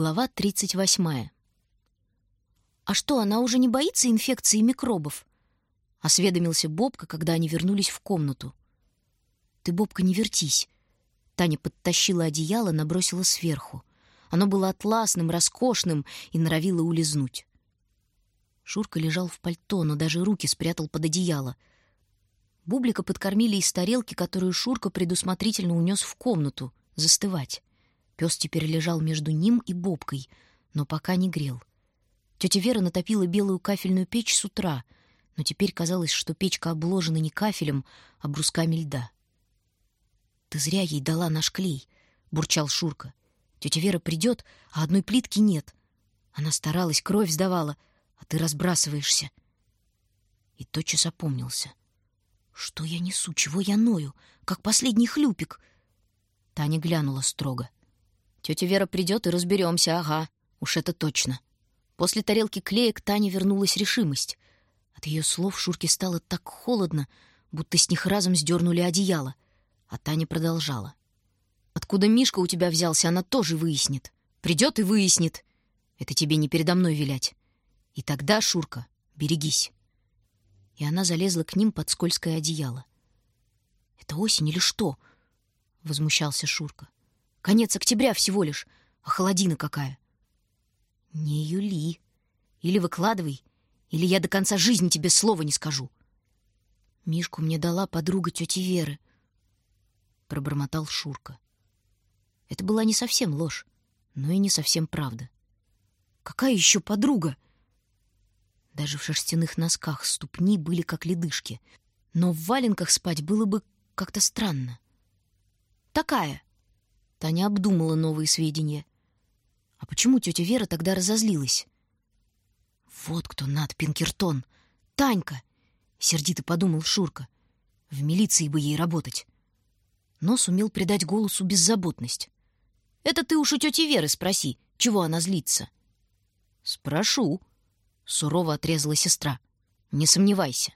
Глава 38. «А что, она уже не боится инфекции микробов?» — осведомился Бобка, когда они вернулись в комнату. «Ты, Бобка, не вертись». Таня подтащила одеяло, набросила сверху. Оно было атласным, роскошным и норовило улизнуть. Шурка лежал в пальто, но даже руки спрятал под одеяло. Бублика подкормили из тарелки, которую Шурка предусмотрительно унес в комнату, застывать. Пес теперь лежал между ним и Бобкой, но пока не грел. Тетя Вера натопила белую кафельную печь с утра, но теперь казалось, что печка обложена не кафелем, а брусками льда. «Ты зря ей дала наш клей», — бурчал Шурка. «Тетя Вера придет, а одной плитки нет. Она старалась, кровь сдавала, а ты разбрасываешься». И тотчас опомнился. Что я несу, чего я ною, как последний хлюпик? Таня глянула строго. Тетя Вера придет и разберемся, ага, уж это точно. После тарелки клея к Тане вернулась решимость. От ее слов Шурке стало так холодно, будто с них разом сдернули одеяло. А Таня продолжала. «Откуда Мишка у тебя взялся, она тоже выяснит. Придет и выяснит. Это тебе не передо мной вилять. И тогда, Шурка, берегись» и она залезла к ним под скользкое одеяло. «Это осень или что?» — возмущался Шурка. «Конец октября всего лишь, а холодина какая!» «Не юли. Или выкладывай, или я до конца жизни тебе слова не скажу». «Мишку мне дала подруга тети Веры», — пробормотал Шурка. Это была не совсем ложь, но и не совсем правда. «Какая еще подруга?» Даже в шерстяных носках ступни были как ледышки. Но в валенках спать было бы как-то странно. «Такая!» Таня обдумала новые сведения. А почему тетя Вера тогда разозлилась? «Вот кто Над Пинкертон! Танька!» — сердито подумал Шурка. «В милиции бы ей работать!» Но сумел придать голосу беззаботность. «Это ты уж у тети Веры спроси, чего она злится?» «Спрошу», сурово отрезала сестра. Не сомневайся.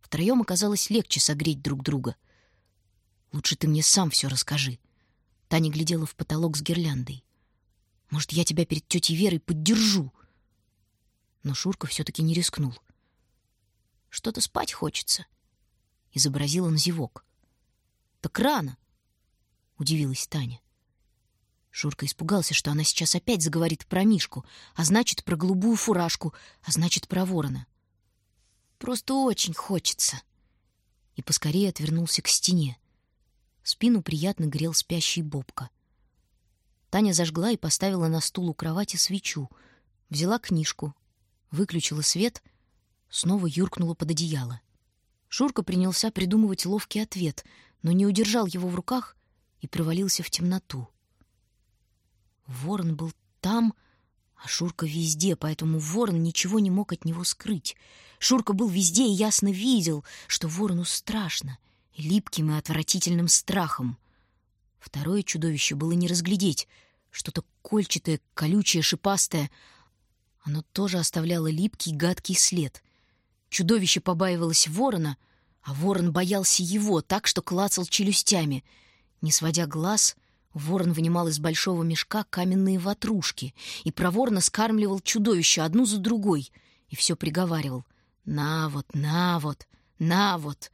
Втроем оказалось легче согреть друг друга. Лучше ты мне сам все расскажи. Таня глядела в потолок с гирляндой. Может, я тебя перед тетей Верой поддержу? Но Шурка все-таки не рискнул. Что-то спать хочется. Изобразил он зевок. Так рано, удивилась Таня. Шурка испугался, что она сейчас опять заговорит про Мишку, а значит, про голубую фуражку, а значит, про ворона. Просто очень хочется. И поскорее отвернулся к стене. Спину приятно грел спящий Бобка. Таня зажгла и поставила на стул у кровати свечу, взяла книжку, выключила свет, снова юркнула под одеяло. Шурка принялся придумывать ловкий ответ, но не удержал его в руках и провалился в темноту. Ворон был там, а Шурка везде, поэтому ворон ничего не мог от него скрыть. Шурка был везде и ясно видел, что ворону страшно, липким и отвратительным страхом. Второе чудовище было не разглядеть, что-то кольчатое, колючее, шипастое. Оно тоже оставляло липкий, гадкий след. Чудовище побаивалось ворона, а ворон боялся его так, что клацал челюстями. Не сводя глаз, Ворон вынимал из большого мешка каменные ватрушки и проворно скармливал чудовище одну за другой и все приговаривал «На вот, на вот, на вот».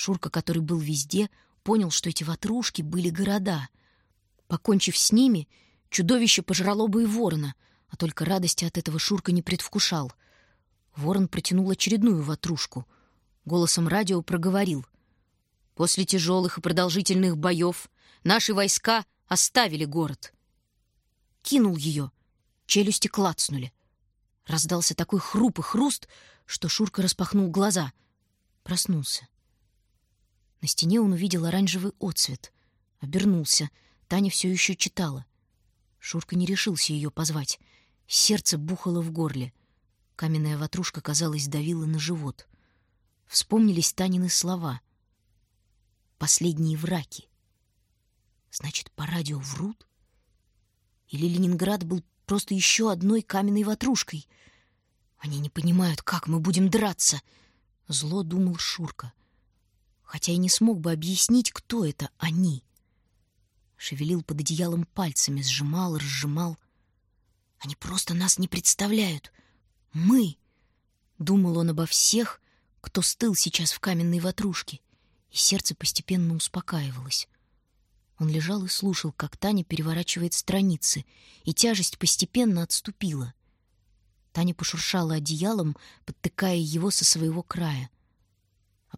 Шурка, который был везде, понял, что эти ватрушки были города. Покончив с ними, чудовище пожрало бы и ворона, а только радости от этого Шурка не предвкушал. Ворон протянул очередную ватрушку. Голосом радио проговорил. «После тяжелых и продолжительных боев Наши войска оставили город. Кинул ее. Челюсти клацнули. Раздался такой хруп и хруст, что Шурка распахнул глаза. Проснулся. На стене он увидел оранжевый отцвет. Обернулся. Таня все еще читала. Шурка не решился ее позвать. Сердце бухало в горле. Каменная ватрушка, казалось, давила на живот. Вспомнились Танины слова. «Последние враки». Значит, по радио врут? Или Ленинград был просто еще одной каменной ватрушкой? Они не понимают, как мы будем драться. Зло думал Шурка. Хотя и не смог бы объяснить, кто это они. Шевелил под одеялом пальцами, сжимал, разжимал. Они просто нас не представляют. Мы! Думал он обо всех, кто стыл сейчас в каменной ватрушке, и сердце постепенно успокаивалось. Он лежал и слушал, как Таня переворачивает страницы, и тяжесть постепенно отступила. Таня пошуршала одеялом, подтыкая его со своего края.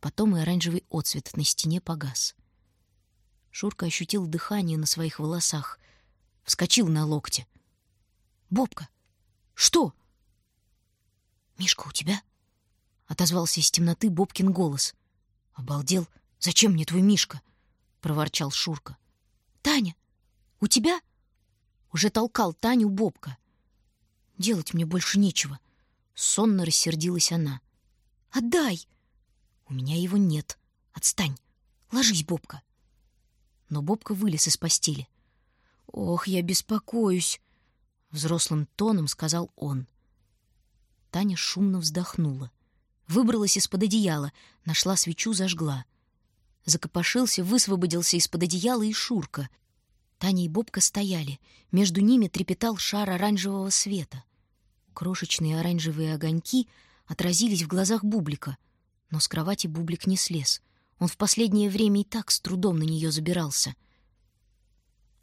Потом и оранжевый отцвет на стене погас. Шурка ощутил дыхание на своих волосах, вскочил на локте. «Бобка! Что?» «Мишка у тебя?» — отозвался из темноты Бобкин голос. «Обалдел! Зачем мне твой Мишка?» — проворчал Шурка. «Таня, у тебя?» Уже толкал Таню Бобка. Делать мне больше нечего. Сонно рассердилась она. «Отдай!» «У меня его нет. Отстань. Ложись, Бобка». Но Бобка вылез из постели. «Ох, я беспокоюсь!» Взрослым тоном сказал он. Таня шумно вздохнула. Выбралась из-под одеяла, нашла свечу, зажгла. Закопошился, высвободился из-под одеяла и Шурка — Таня и Бобка стояли. Между ними трепетал шар оранжевого света. Крошечные оранжевые огоньки отразились в глазах Бублика, но с кровати Бублик не слез. Он в последнее время и так с трудом на нее забирался.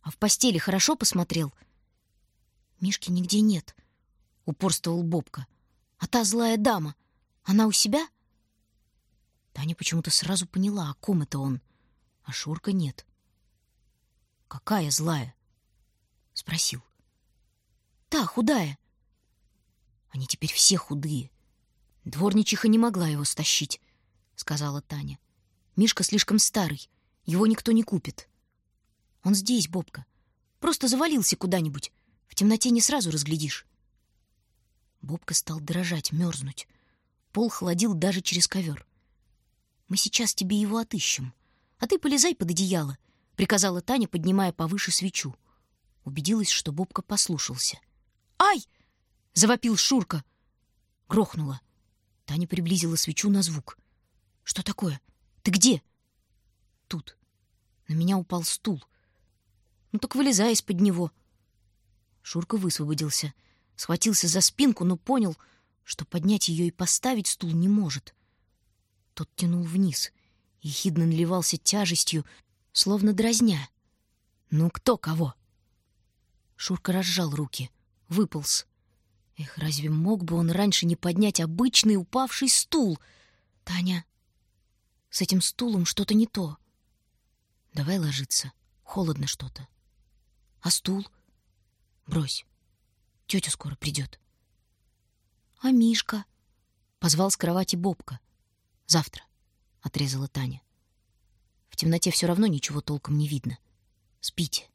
«А в постели хорошо посмотрел?» «Мишки нигде нет», — упорствовал Бобка. «А та злая дама, она у себя?» Таня почему-то сразу поняла, о ком это он, а Шурка нет. «Какая злая?» — спросил. «Та, худая». «Они теперь все худые. Дворничиха не могла его стащить», — сказала Таня. «Мишка слишком старый, его никто не купит». «Он здесь, Бобка. Просто завалился куда-нибудь. В темноте не сразу разглядишь». Бобка стал дрожать, мерзнуть. Пол холодил даже через ковер. «Мы сейчас тебе его отыщем, а ты полезай под одеяло приказала Таня, поднимая повыше свечу. Убедилась, что Бобка послушался. «Ай!» — завопил Шурка. Грохнула. Таня приблизила свечу на звук. «Что такое? Ты где?» «Тут. На меня упал стул. Ну так вылезай из-под него». Шурка высвободился, схватился за спинку, но понял, что поднять ее и поставить стул не может. Тот тянул вниз, и хидно наливался тяжестью, словно дразня. «Ну кто кого?» Шурка разжал руки, выполз. Эх, разве мог бы он раньше не поднять обычный упавший стул? Таня, с этим стулом что-то не то. Давай ложиться, холодно что-то. А стул? Брось, тетя скоро придет. А Мишка? Позвал с кровати Бобка. Завтра, отрезала Таня. В темноте все равно ничего толком не видно. Спите.